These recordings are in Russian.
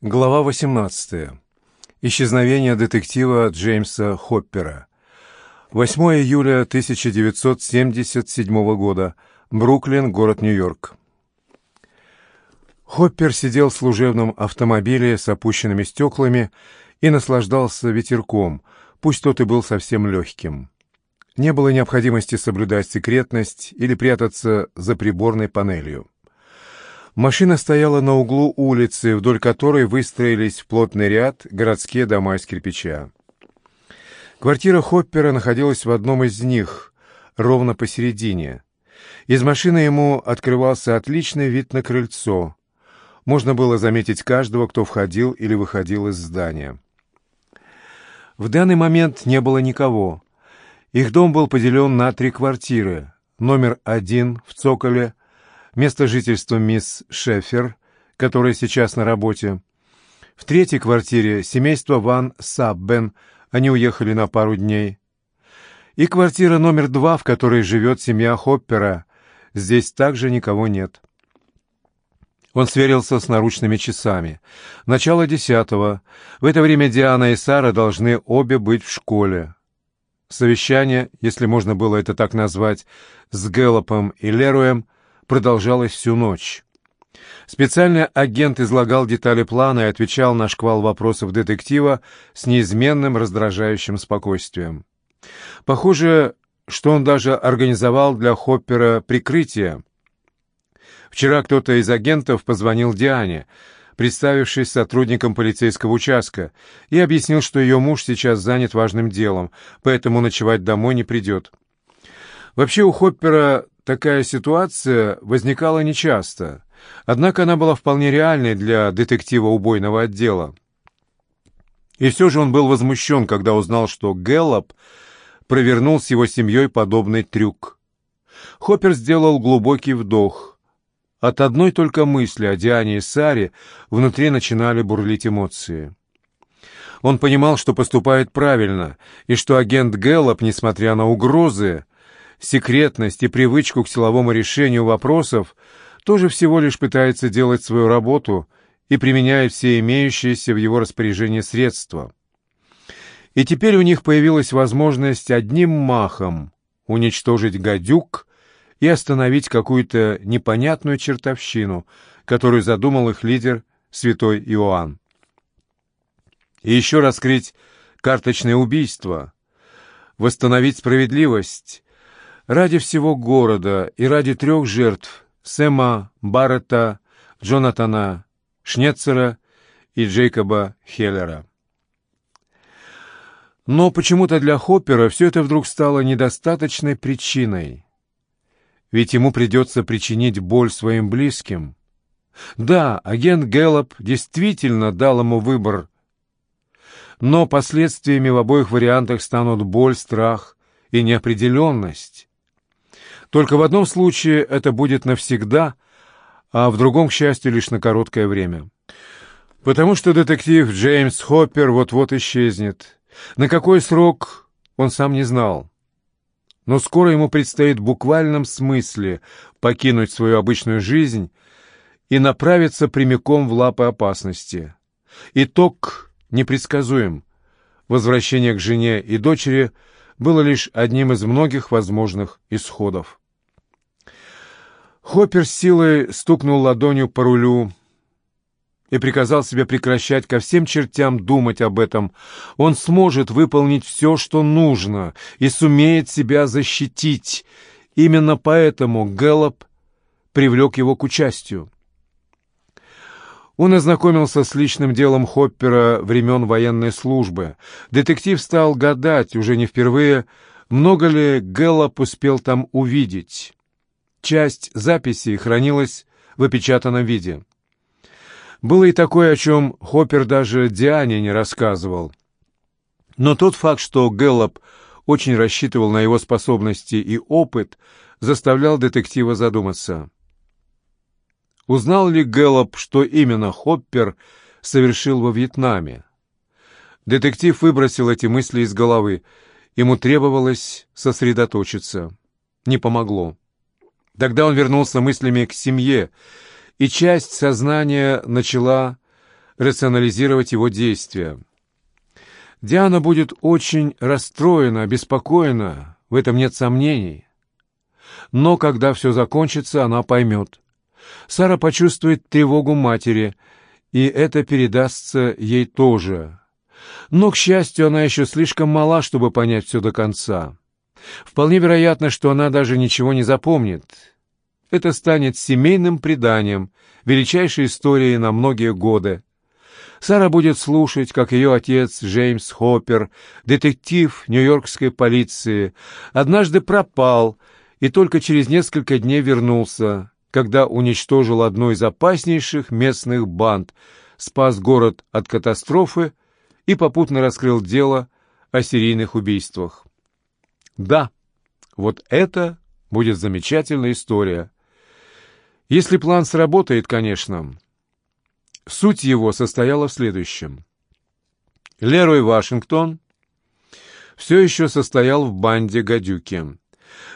Глава 18. Исчезновение детектива Джеймса Хоппера. 8 июля 1977 года. Бруклин, город Нью-Йорк. Хоппер сидел в служебном автомобиле с опущенными стеклами и наслаждался ветерком, пусть тот и был совсем легким. Не было необходимости соблюдать секретность или прятаться за приборной панелью. Машина стояла на углу улицы, вдоль которой выстроились в плотный ряд городские дома из кирпича. Квартира Хоппера находилась в одном из них, ровно посередине. Из машины ему открывался отличный вид на крыльцо. Можно было заметить каждого, кто входил или выходил из здания. В данный момент не было никого. Их дом был поделен на три квартиры. Номер один в цоколе – место жительства мисс Шефер, которая сейчас на работе. В третьей квартире семейство Ван Саббен, они уехали на пару дней. И квартира номер два, в которой живет семья Хоппера. Здесь также никого нет. Он сверился с наручными часами. Начало десятого. В это время Диана и Сара должны обе быть в школе. Совещание, если можно было это так назвать, с Гэллопом и Леруем – продолжалась всю ночь. Специальный агент излагал детали плана и отвечал на шквал вопросов детектива с неизменным раздражающим спокойствием. Похоже, что он даже организовал для Хоппера прикрытие. Вчера кто-то из агентов позвонил Диане, представившись сотрудником полицейского участка, и объяснил, что ее муж сейчас занят важным делом, поэтому ночевать домой не придет. Вообще у Хоппера Такая ситуация возникала нечасто, однако она была вполне реальной для детектива убойного отдела. И все же он был возмущен, когда узнал, что Гэллоп провернул с его семьей подобный трюк. Хоппер сделал глубокий вдох. От одной только мысли о Диане и Саре внутри начинали бурлить эмоции. Он понимал, что поступает правильно, и что агент Гэллоп, несмотря на угрозы, секретность и привычку к силовому решению вопросов, тоже всего лишь пытается делать свою работу и применяет все имеющиеся в его распоряжении средства. И теперь у них появилась возможность одним махом уничтожить гадюк и остановить какую-то непонятную чертовщину, которую задумал их лидер святой Иоанн. И еще раскрыть карточное убийство, восстановить справедливость Ради всего города и ради трех жертв Сэма Баррета, Джонатана Шнецера и Джейкоба Хеллера. Но почему-то для Хоппера все это вдруг стало недостаточной причиной. Ведь ему придется причинить боль своим близким. Да, агент Гэллоп действительно дал ему выбор, но последствиями в обоих вариантах станут боль, страх и неопределенность. Только в одном случае это будет навсегда, а в другом, к счастью, лишь на короткое время. Потому что детектив Джеймс Хоппер вот-вот исчезнет. На какой срок он сам не знал. Но скоро ему предстоит в буквальном смысле покинуть свою обычную жизнь и направиться прямиком в лапы опасности. Итог непредсказуем. Возвращение к жене и дочери было лишь одним из многих возможных исходов. Хоппер с силой стукнул ладонью по рулю и приказал себе прекращать ко всем чертям думать об этом. Он сможет выполнить все, что нужно, и сумеет себя защитить. Именно поэтому Гэллоп привлек его к участию. Он ознакомился с личным делом Хоппера времен военной службы. Детектив стал гадать, уже не впервые, много ли Гэллоп успел там увидеть. Часть записей хранилась в опечатанном виде. Было и такое, о чем Хоппер даже Диане не рассказывал. Но тот факт, что Гэллоп очень рассчитывал на его способности и опыт, заставлял детектива задуматься. Узнал ли Гэллоп, что именно Хоппер совершил во Вьетнаме? Детектив выбросил эти мысли из головы. Ему требовалось сосредоточиться. Не помогло. Тогда он вернулся мыслями к семье, и часть сознания начала рационализировать его действия. Диана будет очень расстроена, обеспокоена, в этом нет сомнений. Но когда все закончится, она поймет. Сара почувствует тревогу матери, и это передастся ей тоже. Но, к счастью, она еще слишком мала, чтобы понять все до конца. Вполне вероятно, что она даже ничего не запомнит. Это станет семейным преданием, величайшей историей на многие годы. Сара будет слушать, как ее отец Джеймс Хоппер, детектив нью-йоркской полиции, однажды пропал и только через несколько дней вернулся, когда уничтожил одну из опаснейших местных банд, спас город от катастрофы и попутно раскрыл дело о серийных убийствах. Да, вот это будет замечательная история. Если план сработает, конечно. Суть его состояла в следующем. Лерой Вашингтон все еще состоял в банде «Гадюки».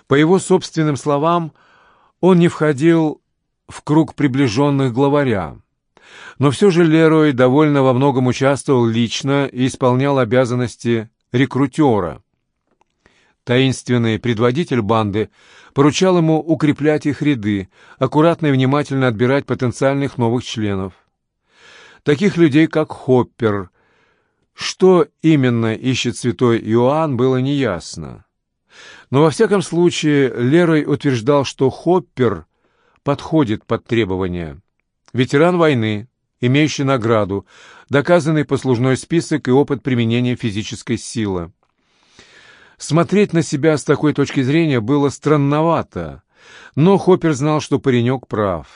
По его собственным словам, он не входил в круг приближенных главаря. Но все же Лерой довольно во многом участвовал лично и исполнял обязанности рекрутера. Таинственный предводитель банды поручал ему укреплять их ряды, аккуратно и внимательно отбирать потенциальных новых членов таких людей, как Хоппер. Что именно ищет святой Иоанн, было неясно. Но во всяком случае Лерой утверждал, что Хоппер подходит под требования. Ветеран войны, имеющий награду, доказанный послужной список и опыт применения физической силы. Смотреть на себя с такой точки зрения было странновато, но Хоппер знал, что паренек прав.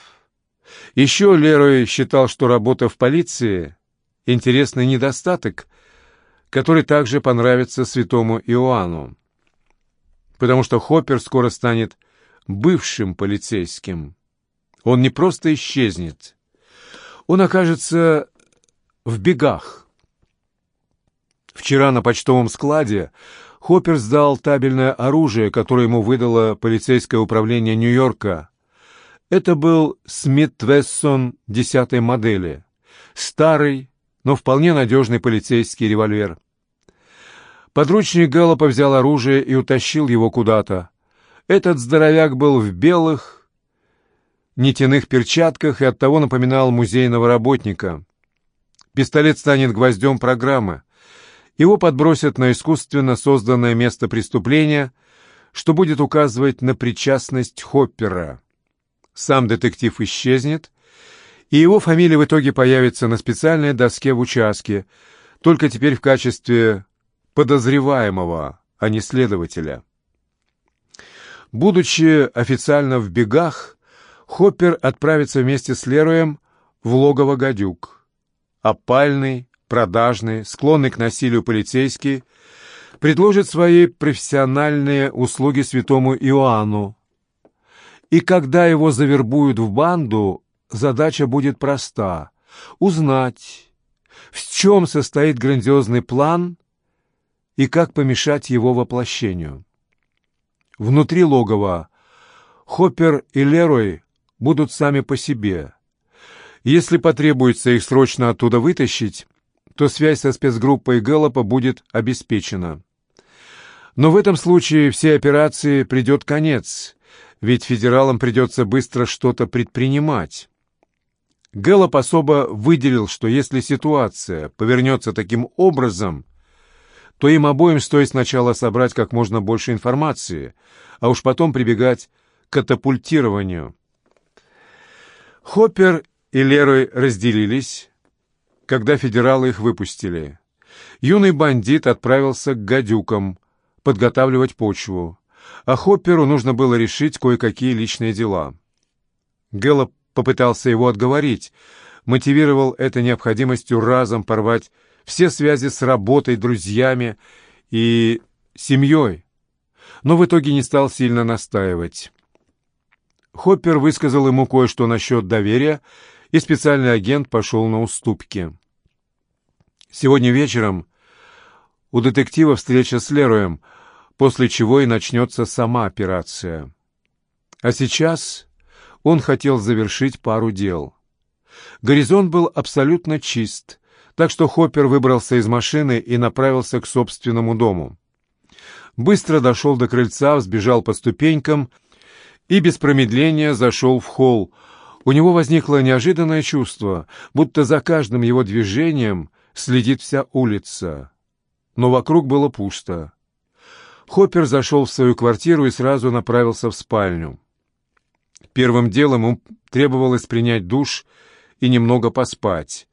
Еще Лерой считал, что работа в полиции — интересный недостаток, который также понравится святому Иоанну, потому что Хоппер скоро станет бывшим полицейским. Он не просто исчезнет, он окажется в бегах. Вчера на почтовом складе Хоппер сдал табельное оружие, которое ему выдало полицейское управление Нью-Йорка, это был Смит Вессон десятой модели. Старый, но вполне надежный полицейский револьвер. Подручник Гэллопа взял оружие и утащил его куда-то. Этот здоровяк был в белых нитяных перчатках и оттого напоминал музейного работника. Пистолет станет гвоздем программы. Его подбросят на искусственно созданное место преступления, что будет указывать на причастность Хоппера сам детектив исчезнет, и его фамилия в итоге появится на специальной доске в участке, только теперь в качестве подозреваемого, а не следователя. Будучи официально в бегах, Хоппер отправится вместе с Леруем в логово «Гадюк». Опальный, продажный, склонный к насилию полицейский предложит свои профессиональные услуги святому Иоанну, и когда его завербуют в банду, задача будет проста — узнать, в чем состоит грандиозный план и как помешать его воплощению. Внутри логова Хоппер и Лерой будут сами по себе. Если потребуется их срочно оттуда вытащить, то связь со спецгруппой Гэллопа будет обеспечена. Но в этом случае всей операции придет конец, ведь федералам придется быстро что-то предпринимать. Гэллоп особо выделил, что если ситуация повернется таким образом, то им обоим стоит сначала собрать как можно больше информации, а уж потом прибегать к катапультированию. Хоппер и Лерой разделились, когда федералы их выпустили. Юный бандит отправился к гадюкам подготавливать почву а Хопперу нужно было решить кое-какие личные дела. Гэллоп попытался его отговорить, мотивировал это необходимостью разом порвать все связи с работой, друзьями и семьей, но в итоге не стал сильно настаивать. Хоппер высказал ему кое-что насчет доверия, и специальный агент пошел на уступки. Сегодня вечером у детектива встреча с Леруем — после чего и начнется сама операция. А сейчас он хотел завершить пару дел. Горизонт был абсолютно чист, так что Хоппер выбрался из машины и направился к собственному дому. Быстро дошел до крыльца, взбежал по ступенькам и без промедления зашел в холл. У него возникло неожиданное чувство, будто за каждым его движением следит вся улица. Но вокруг было пусто. Хоппер зашел в свою квартиру и сразу направился в спальню. Первым делом ему требовалось принять душ и немного поспать.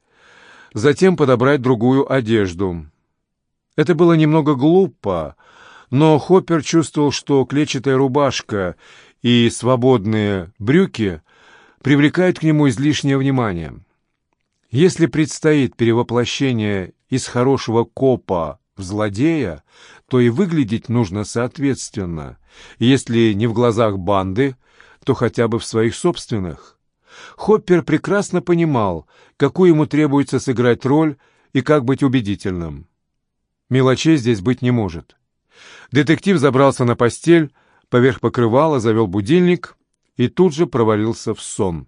Затем подобрать другую одежду. Это было немного глупо, но Хоппер чувствовал, что клетчатая рубашка и свободные брюки привлекают к нему излишнее внимание. Если предстоит перевоплощение из хорошего копа в злодея, то и выглядеть нужно соответственно, если не в глазах банды, то хотя бы в своих собственных. Хоппер прекрасно понимал, какую ему требуется сыграть роль и как быть убедительным. Мелочей здесь быть не может. Детектив забрался на постель, поверх покрывала, завел будильник и тут же провалился в сон.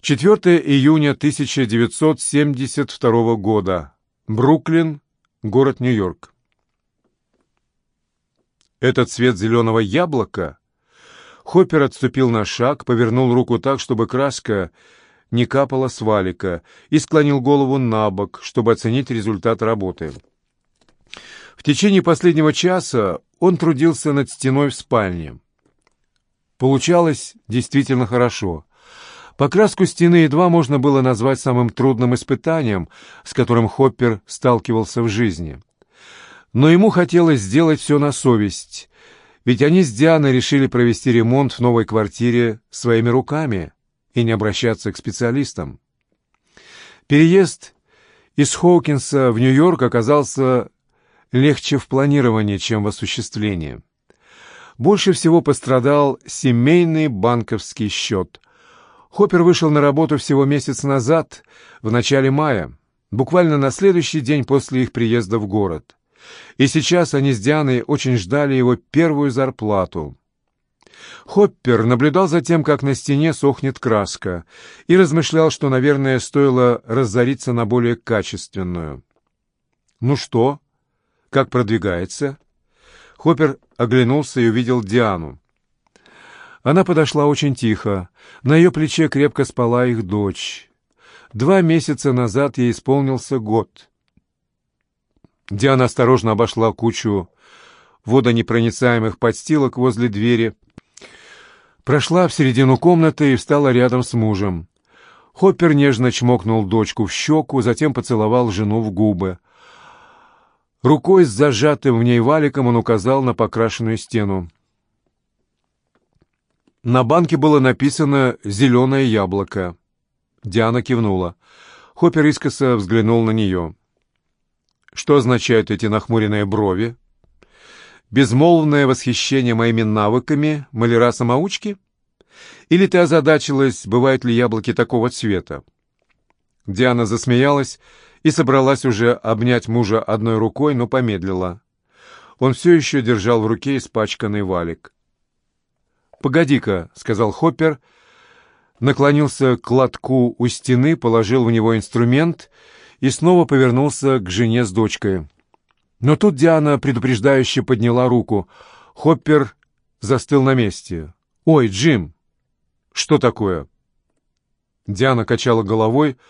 4 июня 1972 года. Бруклин, город Нью-Йорк. Этот цвет зеленого яблока? Хоппер отступил на шаг, повернул руку так, чтобы краска не капала с валика, и склонил голову на бок, чтобы оценить результат работы. В течение последнего часа он трудился над стеной в спальне. Получалось действительно хорошо. Покраску стены едва можно было назвать самым трудным испытанием, с которым Хоппер сталкивался в жизни. Но ему хотелось сделать все на совесть, ведь они с Дианой решили провести ремонт в новой квартире своими руками и не обращаться к специалистам. Переезд из Хоукинса в Нью-Йорк оказался легче в планировании, чем в осуществлении. Больше всего пострадал семейный банковский счет. Хоппер вышел на работу всего месяц назад, в начале мая, буквально на следующий день после их приезда в город. И сейчас они с Дианой очень ждали его первую зарплату. Хоппер наблюдал за тем, как на стене сохнет краска, и размышлял, что, наверное, стоило разориться на более качественную. «Ну что?» «Как продвигается?» Хоппер оглянулся и увидел Диану. Она подошла очень тихо. На ее плече крепко спала их дочь. Два месяца назад ей исполнился год. Диана осторожно обошла кучу водонепроницаемых подстилок возле двери, прошла в середину комнаты и встала рядом с мужем. Хоппер нежно чмокнул дочку в щеку, затем поцеловал жену в губы. Рукой с зажатым в ней валиком он указал на покрашенную стену. На банке было написано «Зеленое яблоко». Диана кивнула. Хоппер искоса взглянул на нее. «Что означают эти нахмуренные брови?» «Безмолвное восхищение моими навыками маляра-самоучки? Или ты озадачилась, бывают ли яблоки такого цвета?» Диана засмеялась и собралась уже обнять мужа одной рукой, но помедлила. Он все еще держал в руке испачканный валик. «Погоди-ка», — сказал Хоппер, наклонился к лотку у стены, положил в него инструмент и снова повернулся к жене с дочкой. Но тут Диана предупреждающе подняла руку. Хоппер застыл на месте. «Ой, Джим!» «Что такое?» Диана качала головой, —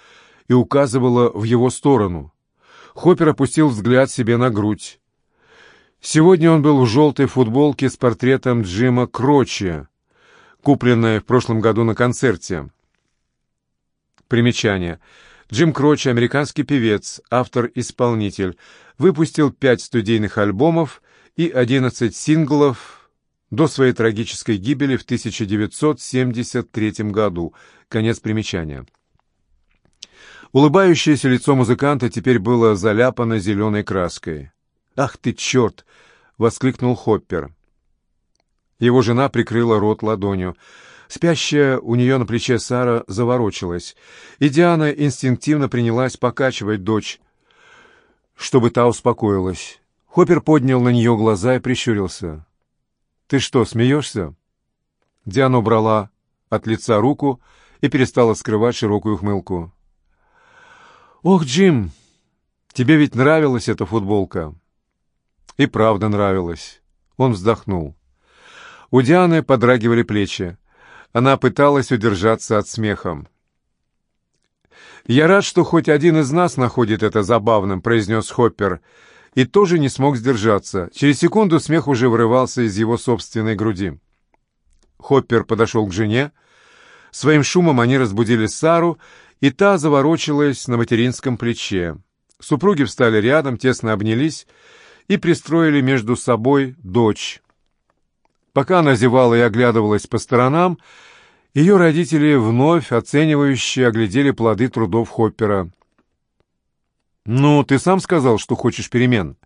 и указывала в его сторону. Хоппер опустил взгляд себе на грудь. Сегодня он был в желтой футболке с портретом Джима Крочи, купленной в прошлом году на концерте. Примечание. Джим Крочи, американский певец, автор-исполнитель, выпустил пять студийных альбомов и одиннадцать синглов до своей трагической гибели в 1973 году. Конец примечания. Улыбающееся лицо музыканта теперь было заляпано зеленой краской. «Ах ты, черт!» — воскликнул Хоппер. Его жена прикрыла рот ладонью. Спящая у нее на плече Сара заворочилась, и Диана инстинктивно принялась покачивать дочь, чтобы та успокоилась. Хоппер поднял на нее глаза и прищурился. «Ты что, смеешься?» Диана убрала от лица руку и перестала скрывать широкую ухмылку. «Ох, Джим, тебе ведь нравилась эта футболка?» «И правда нравилась». Он вздохнул. У Дианы подрагивали плечи. Она пыталась удержаться от смеха. «Я рад, что хоть один из нас находит это забавным», — произнес Хоппер, и тоже не смог сдержаться. Через секунду смех уже вырывался из его собственной груди. Хоппер подошел к жене. Своим шумом они разбудили Сару, и та заворочилась на материнском плече. Супруги встали рядом, тесно обнялись и пристроили между собой дочь. Пока она зевала и оглядывалась по сторонам, ее родители вновь оценивающе оглядели плоды трудов Хоппера. «Ну, ты сам сказал, что хочешь перемен.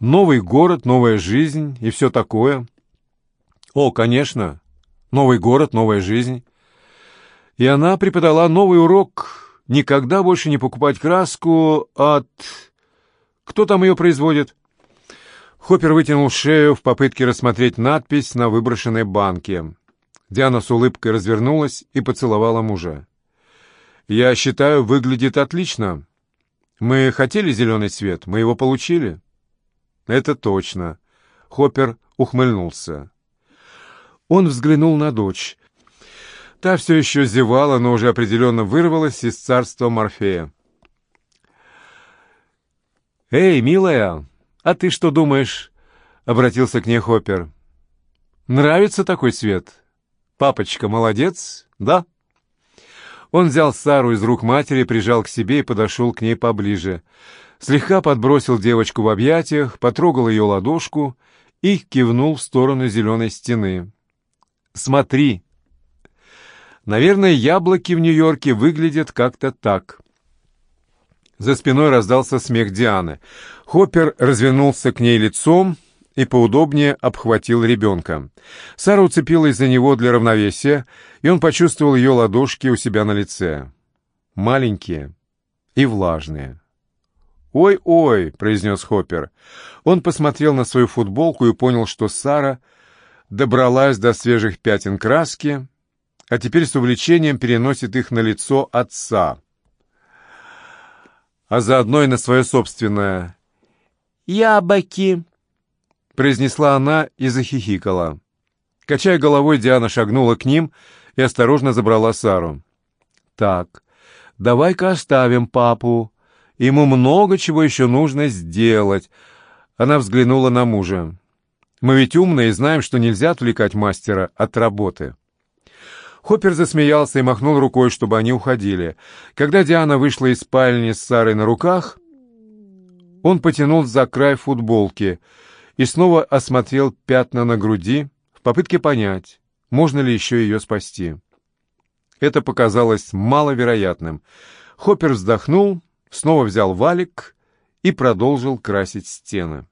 Новый город, новая жизнь и все такое». «О, конечно. Новый город, новая жизнь». И она преподала новый урок «Никогда больше не покупать краску от...» «Кто там ее производит?» Хоппер вытянул шею в попытке рассмотреть надпись на выброшенной банке. Диана с улыбкой развернулась и поцеловала мужа. «Я считаю, выглядит отлично. Мы хотели зеленый цвет, мы его получили». «Это точно». Хоппер ухмыльнулся. Он взглянул на дочь. Та все еще зевала, но уже определенно вырвалась из царства Морфея. «Эй, милая!» «А ты что думаешь?» — обратился к ней Хоппер. «Нравится такой цвет? Папочка молодец, да?» Он взял Сару из рук матери, прижал к себе и подошел к ней поближе. Слегка подбросил девочку в объятиях, потрогал ее ладошку и кивнул в сторону зеленой стены. «Смотри!» Наверное, яблоки в Нью-Йорке выглядят как-то так. За спиной раздался смех Дианы. Хоппер развернулся к ней лицом и поудобнее обхватил ребенка. Сара уцепилась за него для равновесия, и он почувствовал ее ладошки у себя на лице. Маленькие и влажные. «Ой-ой», — произнес Хоппер. Он посмотрел на свою футболку и понял, что Сара добралась до свежих пятен краски, а теперь с увлечением переносит их на лицо отца а заодно и на свое собственное. «Яблоки!» — произнесла она и захихикала. Качая головой, Диана шагнула к ним и осторожно забрала Сару. «Так, давай-ка оставим папу. Ему много чего еще нужно сделать». Она взглянула на мужа. «Мы ведь умные и знаем, что нельзя отвлекать мастера от работы». Хоппер засмеялся и махнул рукой, чтобы они уходили. Когда Диана вышла из спальни с Сарой на руках, он потянул за край футболки и снова осмотрел пятна на груди в попытке понять, можно ли еще ее спасти. Это показалось маловероятным. Хоппер вздохнул, снова взял валик и продолжил красить стены.